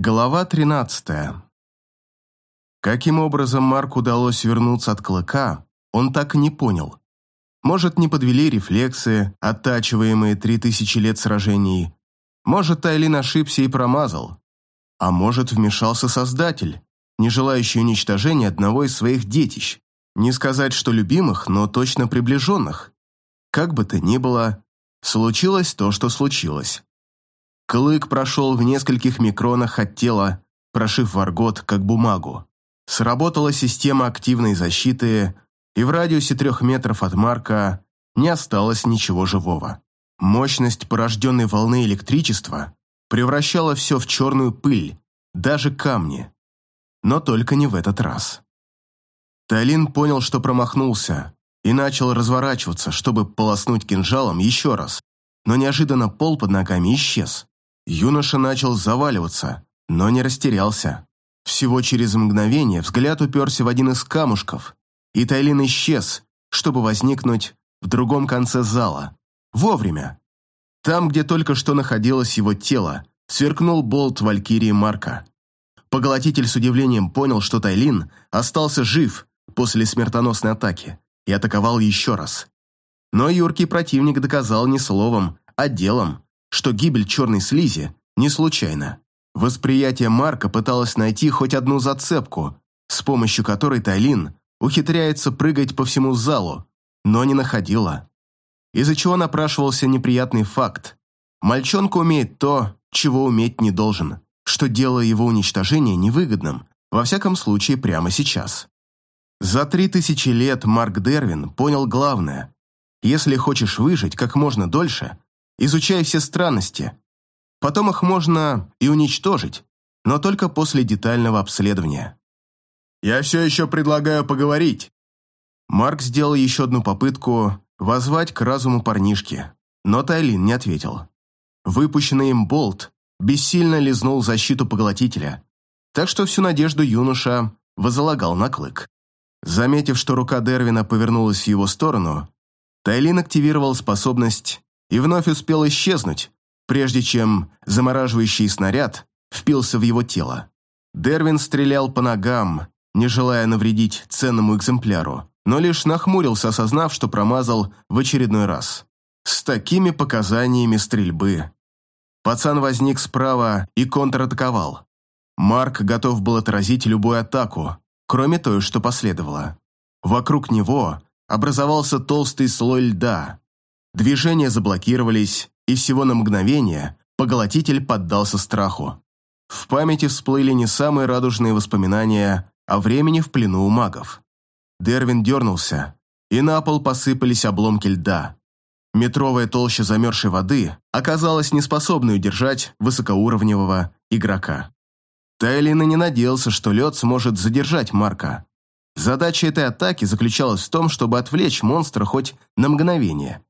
Глава 13. Каким образом Марку удалось вернуться от клыка, он так и не понял. Может, не подвели рефлексы, оттачиваемые три тысячи лет сражений. Может, Тайлин ошибся и промазал. А может, вмешался Создатель, не желающий уничтожения одного из своих детищ. Не сказать, что любимых, но точно приближенных. Как бы то ни было, случилось то, что случилось. Клык прошел в нескольких микронах от тела, прошив варгот как бумагу. Сработала система активной защиты, и в радиусе трех метров от Марка не осталось ничего живого. Мощность порожденной волны электричества превращала все в черную пыль, даже камни. Но только не в этот раз. Тайлин понял, что промахнулся, и начал разворачиваться, чтобы полоснуть кинжалом еще раз, но неожиданно пол под ногами исчез. Юноша начал заваливаться, но не растерялся. Всего через мгновение взгляд уперся в один из камушков, и Тайлин исчез, чтобы возникнуть в другом конце зала. Вовремя. Там, где только что находилось его тело, сверкнул болт Валькирии Марка. Поглотитель с удивлением понял, что Тайлин остался жив после смертоносной атаки и атаковал еще раз. Но юркий противник доказал не словом, а делом, что гибель черной слизи не случайна. Восприятие Марка пыталось найти хоть одну зацепку, с помощью которой Тайлин ухитряется прыгать по всему залу, но не находила. Из-за чего напрашивался неприятный факт. Мальчонка умеет то, чего уметь не должен, что делало его уничтожение невыгодным, во всяком случае прямо сейчас. За три тысячи лет Марк Дервин понял главное. Если хочешь выжить как можно дольше, изучая все странности. Потом их можно и уничтожить, но только после детального обследования. «Я все еще предлагаю поговорить». Марк сделал еще одну попытку воззвать к разуму парнишки, но Тайлин не ответил. Выпущенный им болт бессильно лизнул защиту поглотителя, так что всю надежду юноша возлагал на клык. Заметив, что рука Дервина повернулась в его сторону, Тайлин активировал способность и вновь успел исчезнуть, прежде чем замораживающий снаряд впился в его тело. Дервин стрелял по ногам, не желая навредить ценному экземпляру, но лишь нахмурился, осознав, что промазал в очередной раз. С такими показаниями стрельбы. Пацан возник справа и контратаковал. Марк готов был отразить любую атаку, кроме той, что последовало. Вокруг него образовался толстый слой льда, Движения заблокировались, и всего на мгновение поглотитель поддался страху. В памяти всплыли не самые радужные воспоминания о времени в плену у магов. Дервин дернулся, и на пол посыпались обломки льда. Метровая толща замерзшей воды оказалась неспособной удержать высокоуровневого игрока. Тайлин и не надеялся, что лед сможет задержать Марка. Задача этой атаки заключалась в том, чтобы отвлечь монстра хоть на мгновение.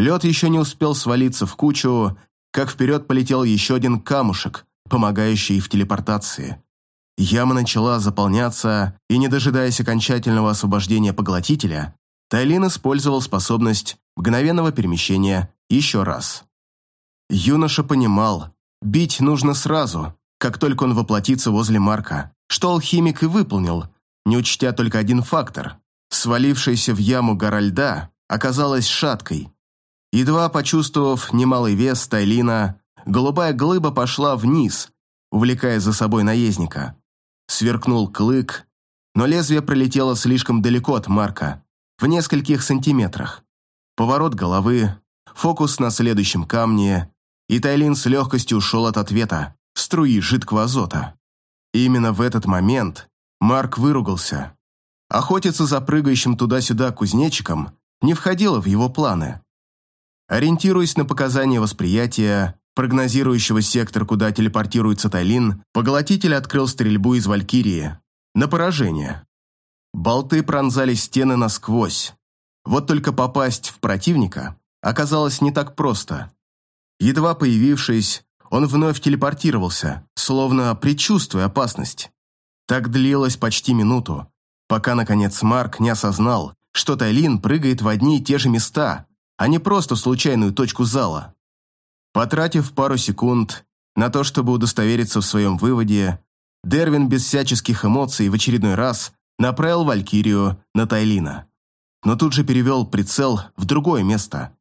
Лед еще не успел свалиться в кучу, как вперед полетел еще один камушек, помогающий в телепортации. Яма начала заполняться, и, не дожидаясь окончательного освобождения поглотителя, Тайлин использовал способность мгновенного перемещения еще раз. Юноша понимал, бить нужно сразу, как только он воплотится возле Марка, что алхимик и выполнил, не учтя только один фактор. Свалившаяся в яму гора льда оказалась шаткой, Едва почувствовав немалый вес Тайлина, голубая глыба пошла вниз, увлекая за собой наездника. Сверкнул клык, но лезвие пролетело слишком далеко от Марка, в нескольких сантиметрах. Поворот головы, фокус на следующем камне, и Тайлин с легкостью ушел от ответа, струи жидкого азота. И именно в этот момент Марк выругался. Охотиться за прыгающим туда-сюда кузнечиком не входило в его планы. Ориентируясь на показания восприятия, прогнозирующего сектор, куда телепортируется Тайлин, поглотитель открыл стрельбу из Валькирии. На поражение. Болты пронзали стены насквозь. Вот только попасть в противника оказалось не так просто. Едва появившись, он вновь телепортировался, словно предчувствуя опасность. Так длилось почти минуту, пока, наконец, Марк не осознал, что Тайлин прыгает в одни и те же места, а не просто случайную точку зала. Потратив пару секунд На то, чтобы удостовериться в своем выводе, Дервин без всяческих эмоций в очередной раз направил Валькирию на Тайлина. Но тут же перевел прицел в другое место.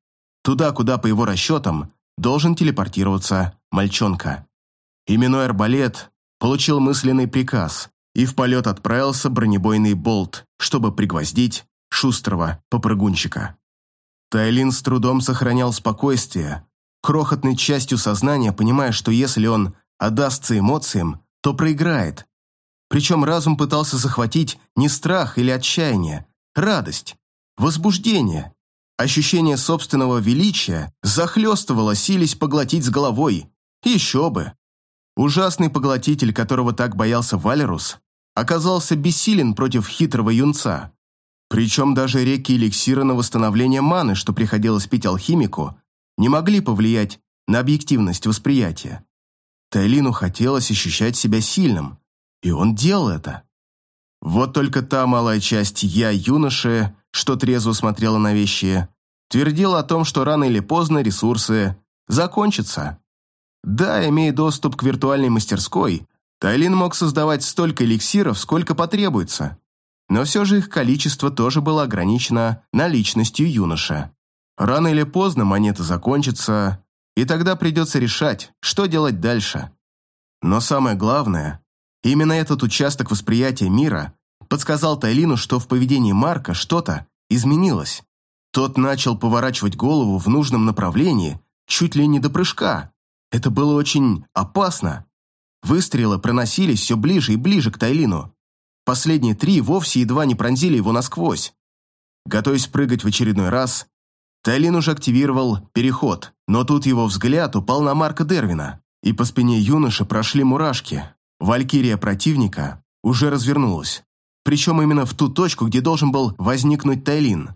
Туда, куда, по его расчетам, должен телепортироваться мальчонка. Именной арбалет получил мысленный приказ, и в полет отправился бронебойный болт, чтобы пригвоздить шустрого попрыгунчика. Тайлин с трудом сохранял спокойствие, крохотной частью сознания понимая, что если он отдастся эмоциям, то проиграет. Причем разум пытался захватить не страх или отчаяние, радость, возбуждение. Ощущение собственного величия захлестывало, сились поглотить с головой. Еще бы. Ужасный поглотитель, которого так боялся Валерус, оказался бессилен против хитрого юнца. Причем даже реки эликсира на восстановление маны, что приходилось пить алхимику, не могли повлиять на объективность восприятия. Тайлину хотелось ощущать себя сильным, и он делал это. Вот только та малая часть «я» юноши, что трезво смотрела на вещи, твердила о том, что рано или поздно ресурсы закончатся. Да, имея доступ к виртуальной мастерской, Тайлин мог создавать столько эликсиров, сколько потребуется. Но все же их количество тоже было ограничено наличностью юноша. Рано или поздно монеты закончатся, и тогда придется решать, что делать дальше. Но самое главное, именно этот участок восприятия мира подсказал Тайлину, что в поведении Марка что-то изменилось. Тот начал поворачивать голову в нужном направлении, чуть ли не до прыжка. Это было очень опасно. Выстрелы проносились все ближе и ближе к Тайлину. Последние три вовсе едва не пронзили его насквозь. Готовясь прыгать в очередной раз, Тайлин уже активировал переход, но тут его взгляд упал на Марка Дервина, и по спине юноши прошли мурашки. Валькирия противника уже развернулась, причем именно в ту точку, где должен был возникнуть Тайлин.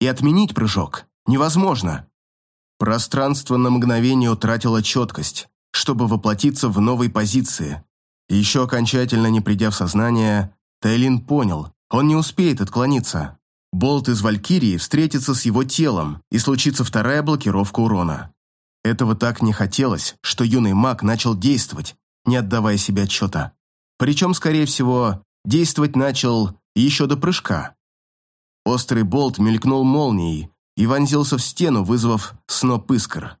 И отменить прыжок невозможно. Пространство на мгновение утратило четкость, чтобы воплотиться в новой позиции. еще окончательно не придя в сознание, Тайлин понял, он не успеет отклониться. Болт из Валькирии встретится с его телом, и случится вторая блокировка урона. Этого так не хотелось, что юный маг начал действовать, не отдавая себе отчета. Причем, скорее всего, действовать начал еще до прыжка. Острый болт мелькнул молнией, и вонзился в стену, вызвав сноп искр.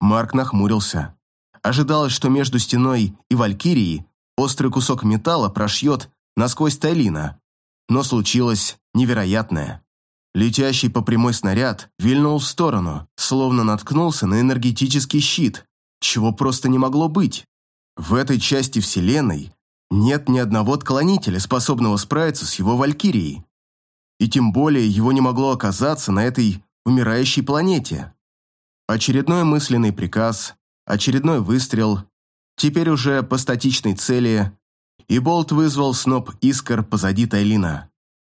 Марк нахмурился. Ожидалось, что между стеной и Валькирией острый кусок металла прошьет насквозь Тайлина. Но случилось невероятное. Летящий по прямой снаряд вильнул в сторону, словно наткнулся на энергетический щит, чего просто не могло быть. В этой части Вселенной нет ни одного отклонителя, способного справиться с его Валькирией. И тем более его не могло оказаться на этой умирающей планете. Очередной мысленный приказ, очередной выстрел, теперь уже по статичной цели, и болт вызвал сноп искр позади Тайлина.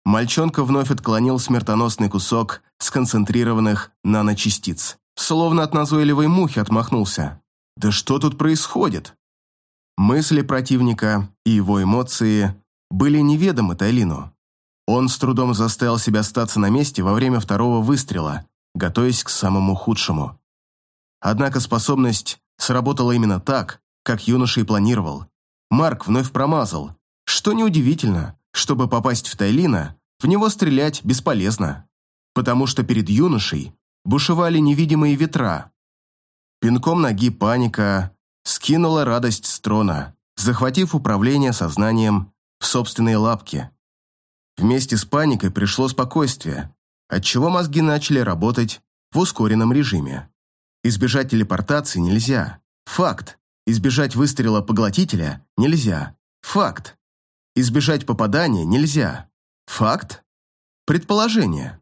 Мальчонка вновь отклонил смертоносный кусок сконцентрированных наночастиц. Словно от назойливой мухи отмахнулся. «Да что тут происходит?» Мысли противника и его эмоции были неведомы Тайлину. Он с трудом заставил себя остаться на месте во время второго выстрела, готовясь к самому худшему. Однако способность сработала именно так, как юноша и планировал. Марк вновь промазал, что неудивительно, чтобы попасть в Тайлина, в него стрелять бесполезно, потому что перед юношей бушевали невидимые ветра. Пинком ноги паника скинула радость с трона, захватив управление сознанием в собственные лапки. Вместе с паникой пришло спокойствие, отчего мозги начали работать в ускоренном режиме. Избежать телепортации нельзя. Факт. Избежать выстрела поглотителя нельзя. Факт. Избежать попадания нельзя. Факт. Предположение.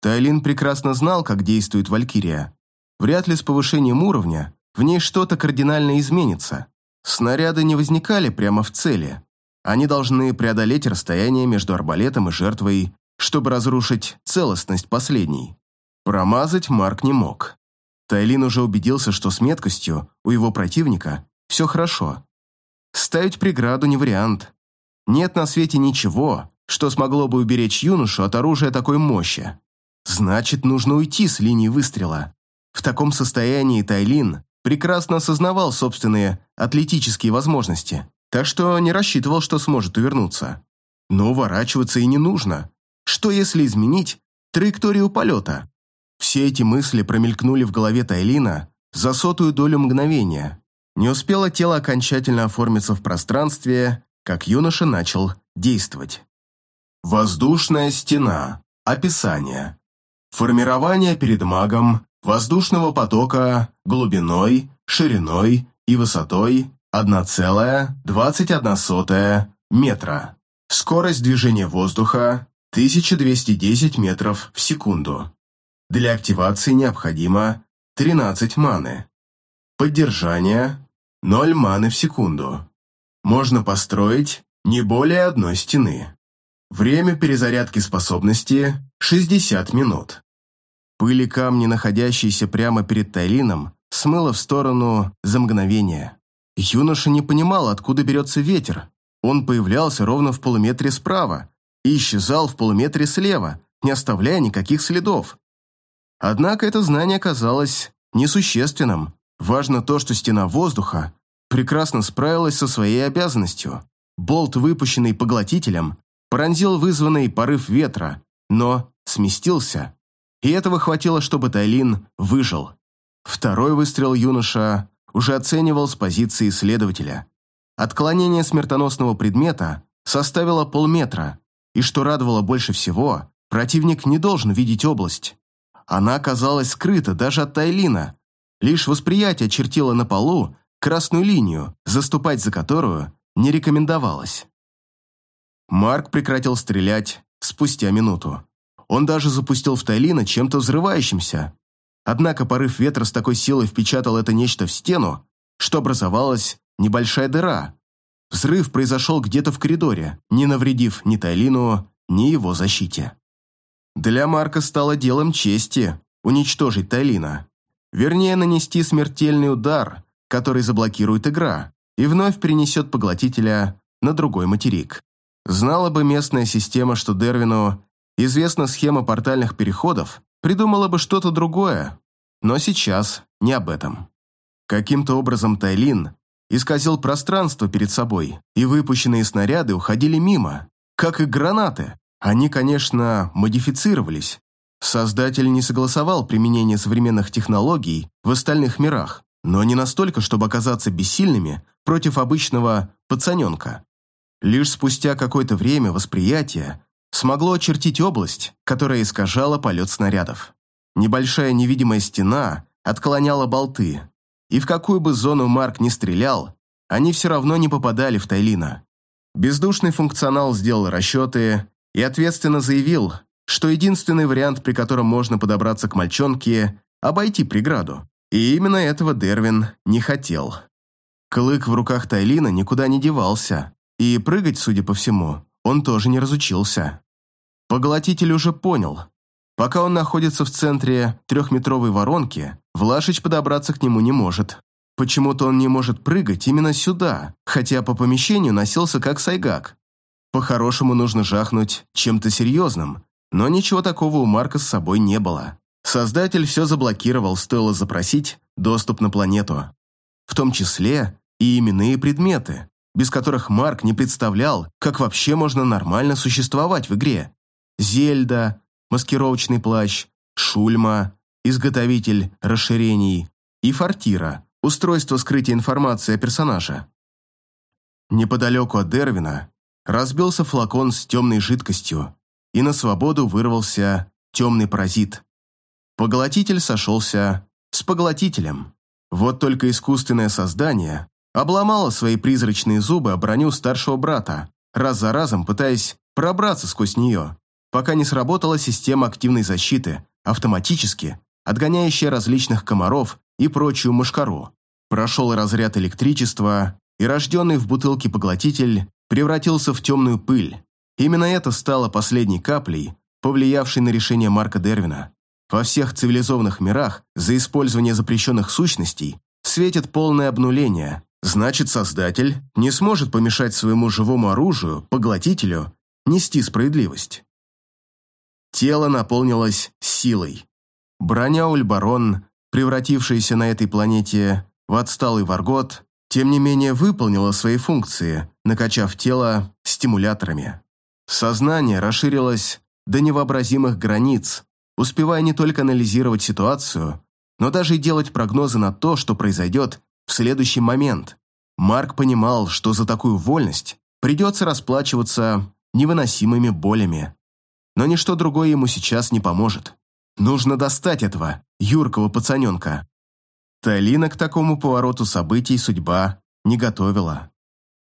Тайлин прекрасно знал, как действует Валькирия. Вряд ли с повышением уровня в ней что-то кардинально изменится. Снаряды не возникали прямо в цели, они должны преодолеть расстояние между арбалетом и жертвой, чтобы разрушить целостность последней. Промазать Марк не мог. Тайлин уже убедился, что с меткостью у его противника все хорошо. Ставить преграду не вариант. Нет на свете ничего, что смогло бы уберечь юношу от оружия такой мощи. Значит, нужно уйти с линии выстрела. В таком состоянии Тайлин прекрасно осознавал собственные атлетические возможности, так что не рассчитывал, что сможет увернуться. Но уворачиваться и не нужно. Что если изменить траекторию полета? Все эти мысли промелькнули в голове Тайлина за сотую долю мгновения. Не успело тело окончательно оформиться в пространстве, как юноша начал действовать. Воздушная стена. Описание. Формирование перед магом воздушного потока глубиной, шириной и высотой 1,21 метра. Скорость движения воздуха 1210 метров в секунду. Для активации необходимо 13 маны. Поддержание 0 маны в секунду. Можно построить не более одной стены. Время перезарядки способности 60 минут. Пыли камни, находящиеся прямо перед Тайлином, смыло в сторону за мгновение. Юноша не понимал, откуда берется ветер. Он появлялся ровно в полуметре справа и исчезал в полуметре слева, не оставляя никаких следов. Однако это знание казалось несущественным. Важно то, что стена воздуха прекрасно справилась со своей обязанностью. Болт, выпущенный поглотителем, пронзил вызванный порыв ветра, но сместился. И этого хватило, чтобы Тайлин выжил. Второй выстрел юноша уже оценивал с позиции исследователя. Отклонение смертоносного предмета составило полметра, и что радовало больше всего, противник не должен видеть область. Она оказалась скрыта даже от Тайлина. Лишь восприятие чертило на полу красную линию, заступать за которую не рекомендовалось. Марк прекратил стрелять спустя минуту. Он даже запустил в Тайлина чем-то взрывающимся. Однако порыв ветра с такой силой впечатал это нечто в стену, что образовалась небольшая дыра. Взрыв произошел где-то в коридоре, не навредив ни Тайлину, ни его защите. Для Марка стало делом чести уничтожить Тайлина. Вернее, нанести смертельный удар, который заблокирует игра и вновь перенесет поглотителя на другой материк. Знала бы местная система, что Дервину известна схема портальных переходов, придумала бы что-то другое. Но сейчас не об этом. Каким-то образом Тайлин исказил пространство перед собой, и выпущенные снаряды уходили мимо, как и гранаты. Они, конечно, модифицировались. Создатель не согласовал применение современных технологий в остальных мирах, но не настолько, чтобы оказаться бессильными против обычного пацаненка. Лишь спустя какое-то время восприятие смогло очертить область, которая искажала полет снарядов. Небольшая невидимая стена отклоняла болты, и в какую бы зону Марк ни стрелял, они все равно не попадали в Тайлина. Бездушный функционал сделал расчеты и ответственно заявил, что единственный вариант, при котором можно подобраться к мальчонке – обойти преграду. И именно этого Дервин не хотел. Клык в руках Тайлина никуда не девался, и прыгать, судя по всему, он тоже не разучился. Поглотитель уже понял. Пока он находится в центре трехметровой воронки, Влашич подобраться к нему не может. Почему-то он не может прыгать именно сюда, хотя по помещению носился как сайгак. По-хорошему нужно жахнуть чем-то серьезным, но ничего такого у Марка с собой не было. Создатель все заблокировал, стоило запросить доступ на планету. В том числе и именные предметы, без которых Марк не представлял, как вообще можно нормально существовать в игре. Зельда, маскировочный плащ, Шульма, изготовитель расширений, и Фортира, устройство скрытия информации о персонаже. Неподалеку от Дервина разбился флакон с темной жидкостью, и на свободу вырвался темный паразит. Поглотитель сошелся с поглотителем. Вот только искусственное создание обломало свои призрачные зубы о броню старшего брата, раз за разом пытаясь пробраться сквозь нее, пока не сработала система активной защиты, автоматически отгоняющая различных комаров и прочую мушкару. Прошел разряд электричества, и рожденный в бутылке поглотитель превратился в темную пыль. Именно это стало последней каплей, повлиявшей на решение Марка Дервина. Во всех цивилизованных мирах за использование запрещенных сущностей светит полное обнуление. Значит, Создатель не сможет помешать своему живому оружию, поглотителю, нести справедливость. Тело наполнилось силой. Броня Ульбарон, превратившаяся на этой планете в отсталый Варгот, тем не менее выполнила свои функции, накачав тело стимуляторами. Сознание расширилось до невообразимых границ, успевая не только анализировать ситуацию, но даже и делать прогнозы на то, что произойдет в следующий момент. Марк понимал, что за такую вольность придется расплачиваться невыносимыми болями. Но ничто другое ему сейчас не поможет. Нужно достать этого юркого пацаненка. Талина к такому повороту событий судьба не готовила.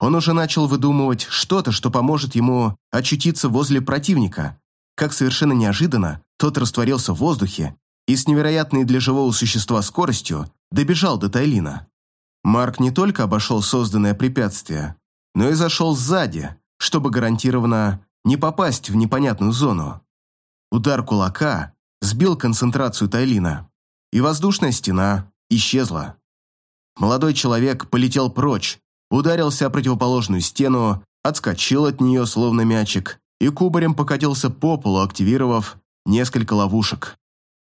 Он уже начал выдумывать что-то, что поможет ему очутиться возле противника. Как совершенно неожиданно, тот растворился в воздухе и с невероятной для живого существа скоростью добежал до Тайлина. Марк не только обошел созданное препятствие, но и зашел сзади, чтобы гарантированно не попасть в непонятную зону. Удар кулака сбил концентрацию Тайлина, и воздушная стена исчезла. Молодой человек полетел прочь, ударился о противоположную стену, отскочил от нее словно мячик и кубарем покатился по полу, активировав несколько ловушек.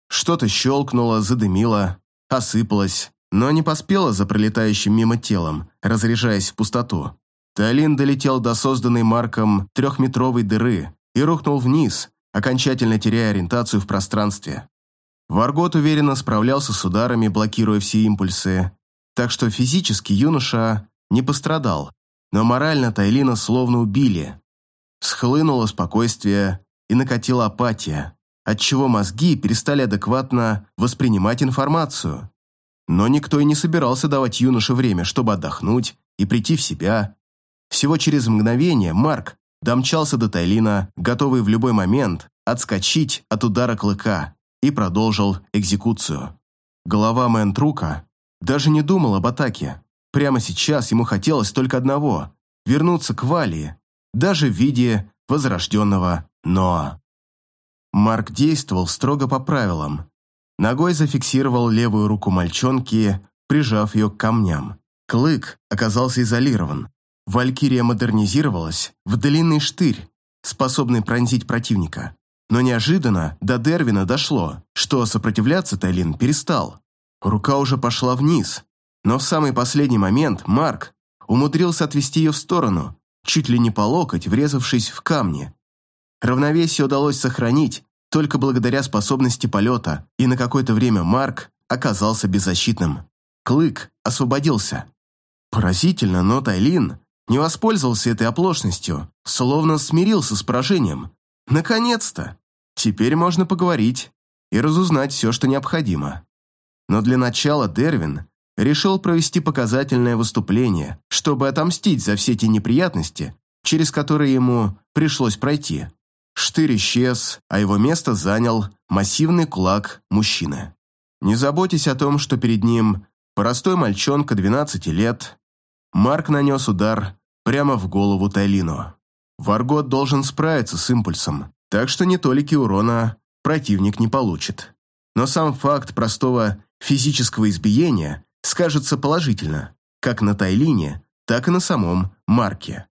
Что-то щелкнуло, задымило, осыпалось, но не поспело за пролетающим мимо телом, разряжаясь в пустоту. Талин долетел до созданной Марком трехметровой дыры и рухнул вниз, окончательно теряя ориентацию в пространстве. Варгот уверенно справлялся с ударами, блокируя все импульсы, так что физически юноша не пострадал, но морально Тайлина словно убили. Схлынуло спокойствие и накатила апатия, отчего мозги перестали адекватно воспринимать информацию. Но никто и не собирался давать юноше время, чтобы отдохнуть и прийти в себя. Всего через мгновение Марк домчался до Тайлина, готовый в любой момент отскочить от удара клыка и продолжил экзекуцию. Голова Мэнтрука даже не думал об атаке. Прямо сейчас ему хотелось только одного – вернуться к Валии, даже в виде возрожденного Ноа. Марк действовал строго по правилам. Ногой зафиксировал левую руку мальчонки, прижав ее к камням. Клык оказался изолирован. Валькирия модернизировалась в длинный штырь, способный пронзить противника. Но неожиданно до Дервина дошло, что сопротивляться Тайлин перестал. Рука уже пошла вниз, но в самый последний момент Марк умудрился отвести ее в сторону, чуть ли не по локоть, врезавшись в камни. Равновесие удалось сохранить только благодаря способности полета, и на какое-то время Марк оказался беззащитным. Клык освободился. Поразительно, но Тайлин не воспользовался этой оплошностью, словно смирился с поражением. Наконец-то! Теперь можно поговорить и разузнать все, что необходимо. Но для начала Дервин решил провести показательное выступление, чтобы отомстить за все те неприятности, через которые ему пришлось пройти. Штырь исчез, а его место занял массивный кулак мужчины. Не заботясь о том, что перед ним простой мальчонка 12 лет, Марк нанес удар прямо в голову Тайлину. Варгот должен справиться с импульсом, так что ни толики урона противник не получит. Но сам факт простого физического избиения скажется положительно, как на Тайлине, так и на самом Марке.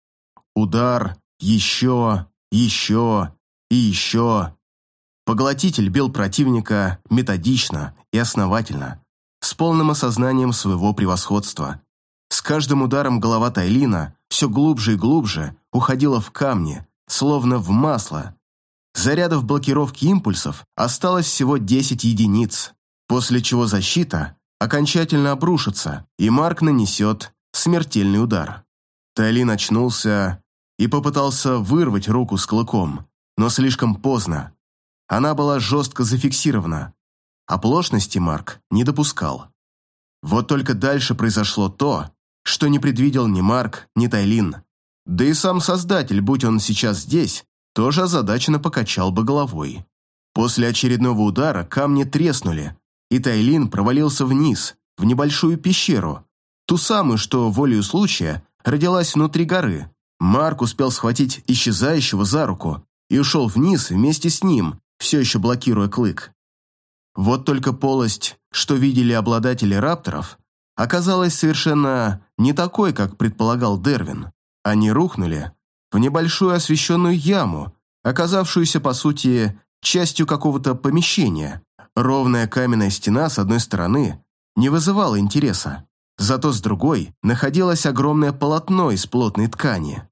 Удар, еще, еще и еще. Поглотитель бил противника методично и основательно, с полным осознанием своего превосходства. Каждым ударом голова Тайлина все глубже и глубже уходила в камни, словно в масло, Зарядов блокировки импульсов осталось всего 10 единиц, после чего защита окончательно обрушится, и Марк нанесет смертельный удар. Тайлин очнулся и попытался вырвать руку с клыком, но слишком поздно. Она была жестко зафиксирована. Оплошности Марк не допускал. Вот только дальше произошло то, что не предвидел ни Марк, ни Тайлин. Да и сам Создатель, будь он сейчас здесь, тоже озадаченно покачал бы головой. После очередного удара камни треснули, и Тайлин провалился вниз, в небольшую пещеру, ту самую, что волею случая родилась внутри горы. Марк успел схватить исчезающего за руку и ушел вниз вместе с ним, все еще блокируя клык. Вот только полость, что видели обладатели рапторов, оказалась совершенно не такой, как предполагал Дервин. Они рухнули, в небольшую освещенную яму, оказавшуюся, по сути, частью какого-то помещения. Ровная каменная стена с одной стороны не вызывала интереса. зато с другой находилось огромное полотно из плотной ткани.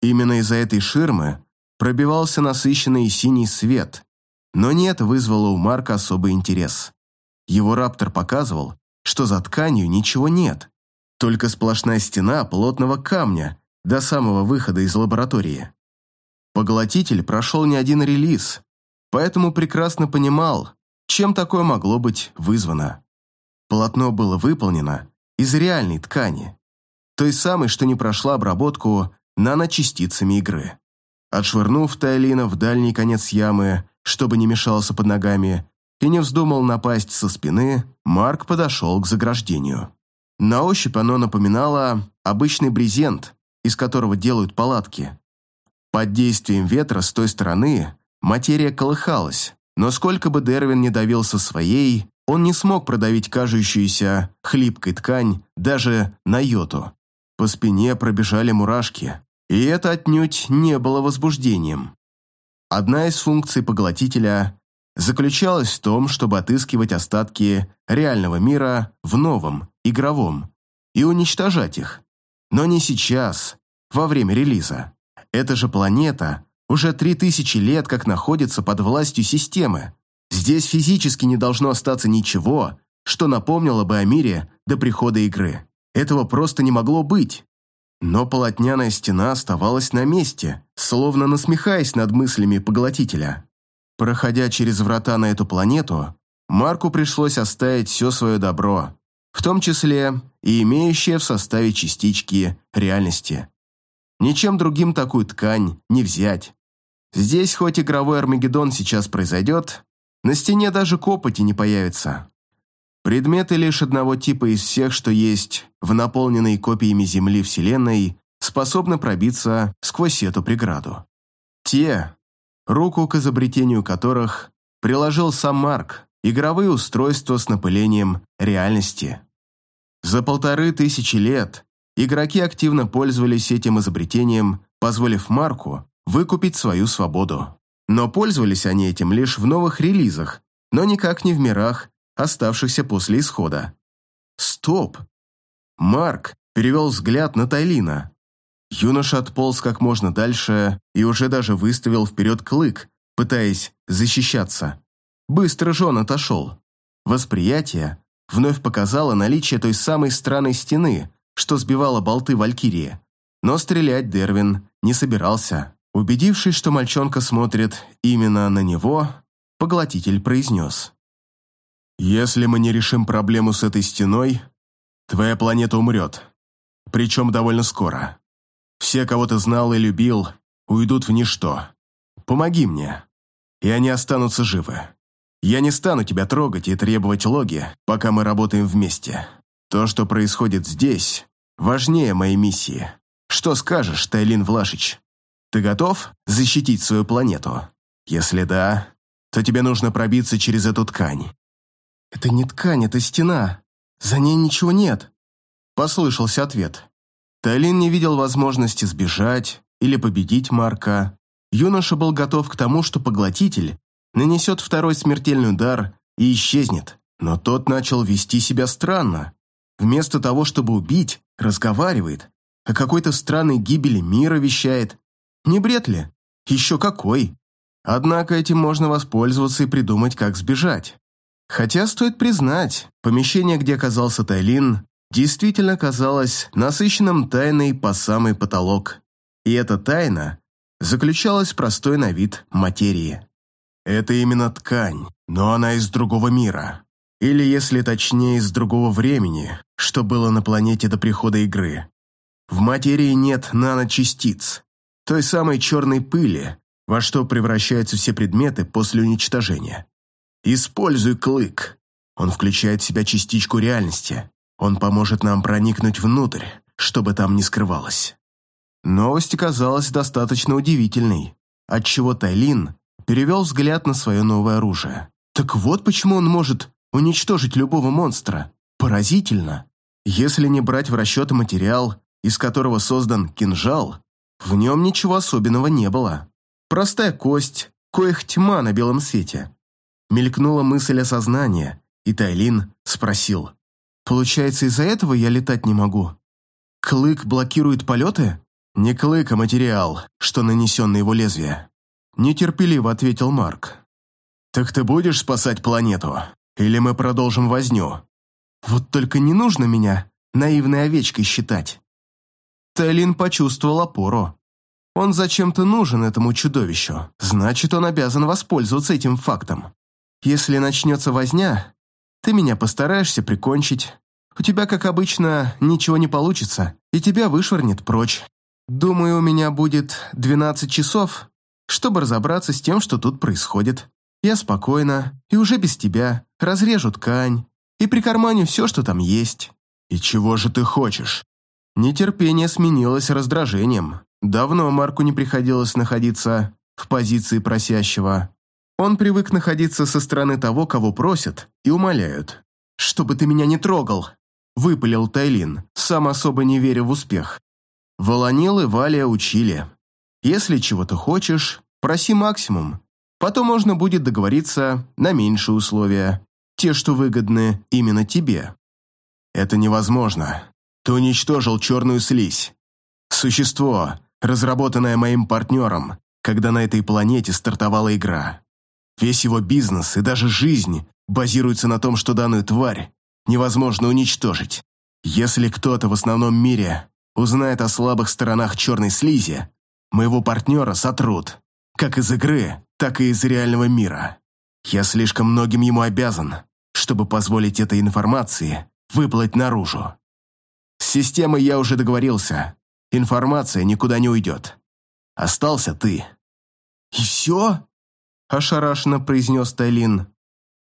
Именно из-за этой ширмы пробивался насыщенный синий свет, но не это вызвало у Марка особый интерес. Его раптор показывал, что за тканью ничего нет, только сплошная стена плотного камня до самого выхода из лаборатории. Поглотитель прошел не один релиз, поэтому прекрасно понимал, чем такое могло быть вызвано. Полотно было выполнено из реальной ткани, той самой, что не прошла обработку наночастицами игры. Отшвырнув Тайлина в дальний конец ямы, чтобы не мешался под ногами, и не вздумал напасть со спины, Марк подошел к заграждению. На ощупь оно напоминало обычный брезент, из которого делают палатки. Под действием ветра с той стороны материя колыхалась, но сколько бы Дервин не давился своей, он не смог продавить кажущуюся хлипкой ткань даже на йоту. По спине пробежали мурашки, и это отнюдь не было возбуждением. Одна из функций поглотителя заключалась в том, чтобы отыскивать остатки реального мира в новом, игровом, и уничтожать их. Но не сейчас, во время релиза. Эта же планета уже три тысячи лет как находится под властью системы. Здесь физически не должно остаться ничего, что напомнило бы о мире до прихода игры. Этого просто не могло быть. Но полотняная стена оставалась на месте, словно насмехаясь над мыслями поглотителя. Проходя через врата на эту планету, Марку пришлось оставить все свое добро, в том числе и имеющее в составе частички реальности. Ничем другим такую ткань не взять. Здесь хоть игровой Армагеддон сейчас произойдет, на стене даже копоти не появится. Предметы лишь одного типа из всех, что есть в наполненной копиями Земли Вселенной, способны пробиться сквозь эту преграду. Те, руку к изобретению которых приложил сам Марк, игровые устройства с напылением реальности. За полторы тысячи лет игроки активно пользовались этим изобретением, позволив Марку выкупить свою свободу. Но пользовались они этим лишь в новых релизах, но никак не в мирах, оставшихся после исхода. Стоп! Марк перевел взгляд на Тайлина. Юноша отполз как можно дальше и уже даже выставил вперед клык, пытаясь защищаться. Быстро же он отошел. Восприятие вновь показало наличие той самой странной стены, что сбивала болты Валькирии. Но стрелять Дервин не собирался. Убедившись, что мальчонка смотрит именно на него, поглотитель произнес. «Если мы не решим проблему с этой стеной, твоя планета умрет. Причем довольно скоро. Все, кого ты знал и любил, уйдут в ничто. Помоги мне, и они останутся живы. Я не стану тебя трогать и требовать логи, пока мы работаем вместе. То, что происходит здесь, важнее моей миссии. Что скажешь, Тайлин Влашич? Ты готов защитить свою планету? Если да, то тебе нужно пробиться через эту ткань. Это не ткань, это стена. За ней ничего нет. Послышался ответ. Тайлин не видел возможности сбежать или победить Марка. Юноша был готов к тому, что поглотитель нанесет второй смертельный удар и исчезнет. Но тот начал вести себя странно. Вместо того, чтобы убить, разговаривает. О какой-то странной гибели мира вещает. Не бред ли? Еще какой. Однако этим можно воспользоваться и придумать, как сбежать. Хотя, стоит признать, помещение, где оказался Тайлин, действительно казалось насыщенным тайной по самый потолок. И эта тайна заключалась в простой на вид материи. Это именно ткань, но она из другого мира. Или, если точнее, из другого времени, что было на планете до прихода игры. В материи нет наночастиц, той самой черной пыли, во что превращаются все предметы после уничтожения. Используй клык. Он включает в себя частичку реальности, он поможет нам проникнуть внутрь, чтобы там не скрывалось. Новость оказалась достаточно удивительной, отчего Тайлин перевел взгляд на свое новое оружие. Так вот почему он может уничтожить любого монстра. Поразительно. Если не брать в расчет материал, из которого создан кинжал, в нем ничего особенного не было. Простая кость, коих тьма на белом свете. Мелькнула мысль осознания, и Тайлин спросил. Получается, из-за этого я летать не могу? Клык блокирует полеты? Не клык, а материал, что нанесен на его лезвие. Нетерпеливо ответил Марк. Так ты будешь спасать планету? Или мы продолжим возню? Вот только не нужно меня наивной овечкой считать. Тайлин почувствовал опору. Он зачем-то нужен этому чудовищу, значит, он обязан воспользоваться этим фактом. Если начнется возня, ты меня постараешься прикончить. У тебя, как обычно, ничего не получится, и тебя вышвырнет прочь. Думаю, у меня будет 12 часов, чтобы разобраться с тем, что тут происходит. Я спокойно, и уже без тебя, разрежу ткань и прикарманю все, что там есть. И чего же ты хочешь? Нетерпение сменилось раздражением. Давно Марку не приходилось находиться в позиции просящего. Он привык находиться со стороны того, кого просят и умоляют. «Чтобы ты меня не трогал!» – выпалил Тайлин, сам особо не веря в успех. Волонил и Валия учили. Если чего-то хочешь, проси максимум. Потом можно будет договориться на меньшие условия, те, что выгодны именно тебе. Это невозможно. Ты уничтожил черную слизь. Существо, разработанная моим партнером, когда на этой планете стартовала игра. Весь его бизнес и даже жизнь базируются на том, что данную тварь невозможно уничтожить. Если кто-то в основном мире узнает о слабых сторонах черной слизи, моего партнера сотрут, как из игры, так и из реального мира. Я слишком многим ему обязан, чтобы позволить этой информации выплыть наружу. С системой я уже договорился, Информация никуда не уйдет. Остался ты». «И все?» – ошарашенно произнес Тайлин.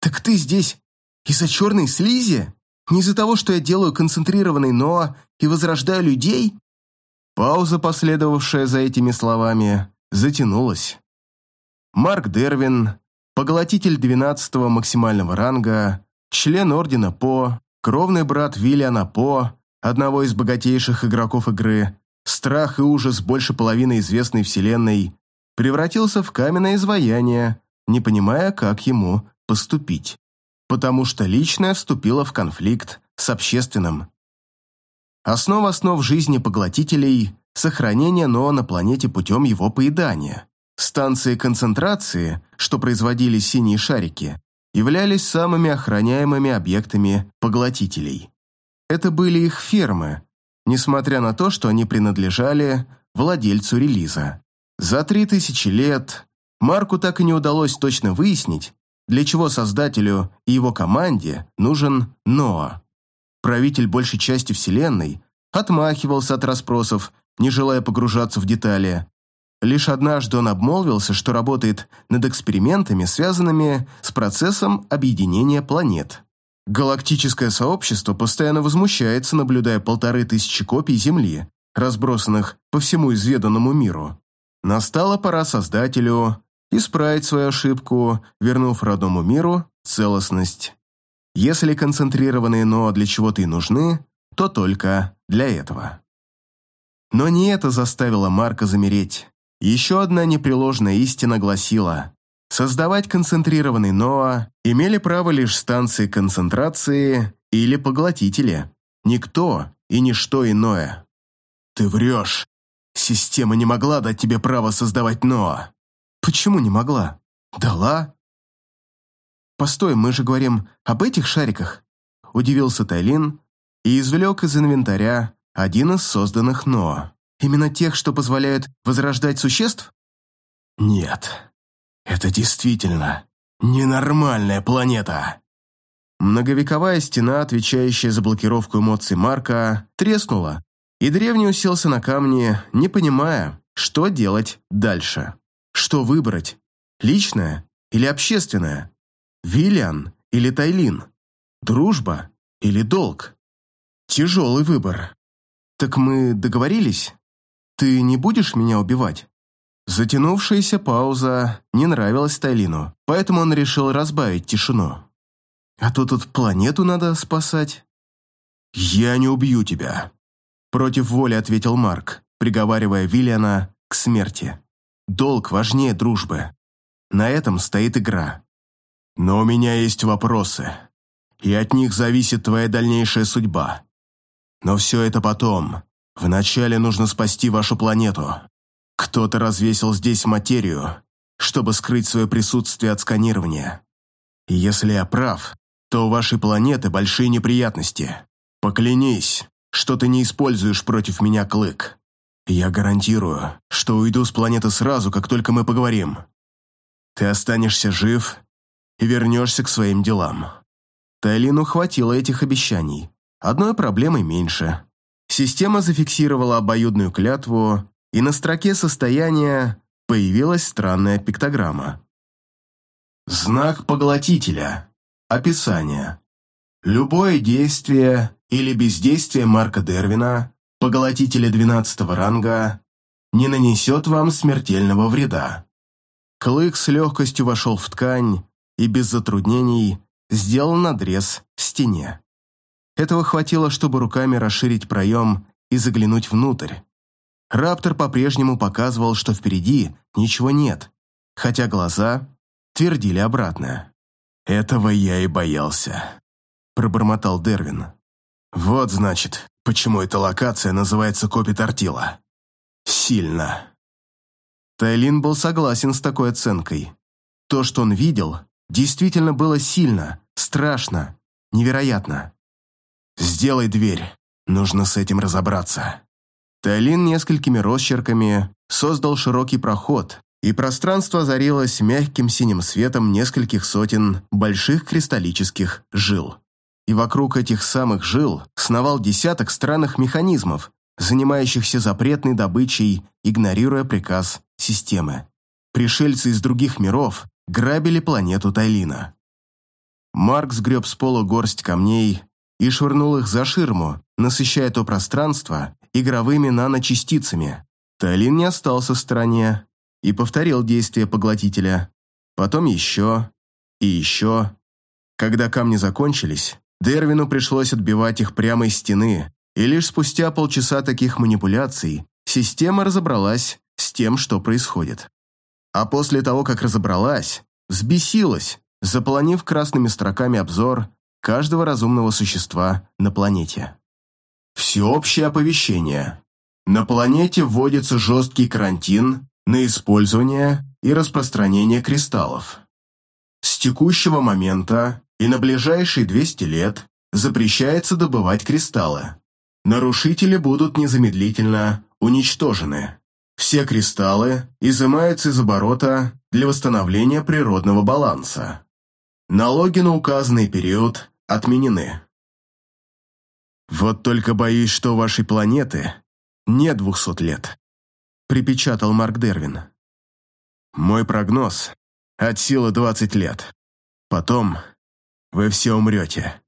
«Так ты здесь из-за черной слизи? Не из-за того, что я делаю концентрированный НОА и возрождаю людей?» Пауза, последовавшая за этими словами, затянулась. Марк Дервин, поглотитель 12-го максимального ранга, член Ордена По, кровный брат Виллиана По, одного из богатейших игроков игры, страх и ужас больше половины известной вселенной превратился в каменное изваяние, не понимая, как ему поступить, потому что личное вступило в конфликт с общественным. Основа основ жизни поглотителей – сохранение Ноа на планете путем его поедания. Станции концентрации, что производили синие шарики, являлись самыми охраняемыми объектами поглотителей. Это были их фермы, несмотря на то, что они принадлежали владельцу релиза. За три тысячи лет Марку так и не удалось точно выяснить, для чего создателю и его команде нужен Ноа. Правитель большей части Вселенной отмахивался от расспросов, не желая погружаться в детали. Лишь однажды он обмолвился, что работает над экспериментами, связанными с процессом объединения планет. Галактическое сообщество постоянно возмущается, наблюдая полторы тысячи копий Земли, разбросанных по всему изведанному миру. Настала пора Создателю исправить свою ошибку, вернув родному миру целостность. Если концентрированные «но» для чего-то и нужны, то только для этого. Но не это заставило Марка замереть. Еще одна непреложная истина гласила, Создавать концентрированный НОА имели право лишь станции концентрации или поглотители. Никто и ничто иное. Ты врешь. Система не могла дать тебе право создавать НОА. Почему не могла? Дала. Постой, мы же говорим об этих шариках. Удивился Тайлин и извлек из инвентаря один из созданных НОА. Именно тех, что позволяют возрождать существ? Нет. Это действительно ненормальная планета. Многовековая стена, отвечающая за блокировку эмоций Марка, треснула, и древний уселся на камни, не понимая, что делать дальше. Что выбрать? Личное или общественное? Виллиан или Тайлин? Дружба или долг? Тяжелый выбор. Так мы договорились? Ты не будешь меня убивать? Затянувшаяся пауза не нравилась Тайлину, поэтому он решил разбавить тишину. «А то тут планету надо спасать». «Я не убью тебя», — против воли ответил Марк, приговаривая Виллиана к смерти. «Долг важнее дружбы. На этом стоит игра. Но у меня есть вопросы. и от них зависит твоя дальнейшая судьба. Но все это потом. Вначале нужно спасти вашу планету. Кто-то развесил здесь материю, чтобы скрыть свое присутствие от сканирования. И если я прав, то у вашей планеты большие неприятности. Поклянись, что ты не используешь против меня клык. Я гарантирую, что уйду с планеты сразу, как только мы поговорим. Ты останешься жив и вернешься к своим делам». Тайлину хватило этих обещаний. Одной проблемой меньше. Система зафиксировала обоюдную клятву, и на строке состояния появилась странная пиктограмма. Знак поглотителя. Описание. Любое действие или бездействие Марка Дервина, поглотителя 12 ранга, не нанесет вам смертельного вреда. Клык с легкостью вошел в ткань и без затруднений сделал надрез в стене. Этого хватило, чтобы руками расширить проем и заглянуть внутрь. Раптор по-прежнему показывал, что впереди ничего нет, хотя глаза твердили обратное. «Этого я и боялся», — пробормотал Дервин. «Вот, значит, почему эта локация называется Копи Тортила. Сильно». Тайлин был согласен с такой оценкой. То, что он видел, действительно было сильно, страшно, невероятно. «Сделай дверь, нужно с этим разобраться». Тайлин несколькими росчерками создал широкий проход, и пространство озарилось мягким синим светом нескольких сотен больших кристаллических жил. И вокруг этих самых жил сновал десяток странных механизмов, занимающихся запретной добычей, игнорируя приказ системы. Пришельцы из других миров грабили планету Тайлина. Марк сгреб с пола горсть камней и швырнул их за ширму, насыщая то пространство игровыми наночастицами. Тайлин не остался в стороне, и повторил действие поглотителя. Потом еще и еще. Когда камни закончились, Дервину пришлось отбивать их прямо из стены, и лишь спустя полчаса таких манипуляций система разобралась с тем, что происходит. А после того, как разобралась, взбесилась, заполонив красными строками обзор каждого разумного существа на планете. Всеобщее оповещение. На планете вводится жесткий карантин на использование и распространение кристаллов. С текущего момента и на ближайшие 200 лет запрещается добывать кристаллы. Нарушители будут незамедлительно уничтожены. Все кристаллы изымаются из оборота для восстановления природного баланса. Налоги на указанный период отменены. Вот только боюсь, что вашей планеты нет двухсот лет припечатал Марк Дервин. «Мой прогноз – от силы 20 лет. Потом вы все умрете.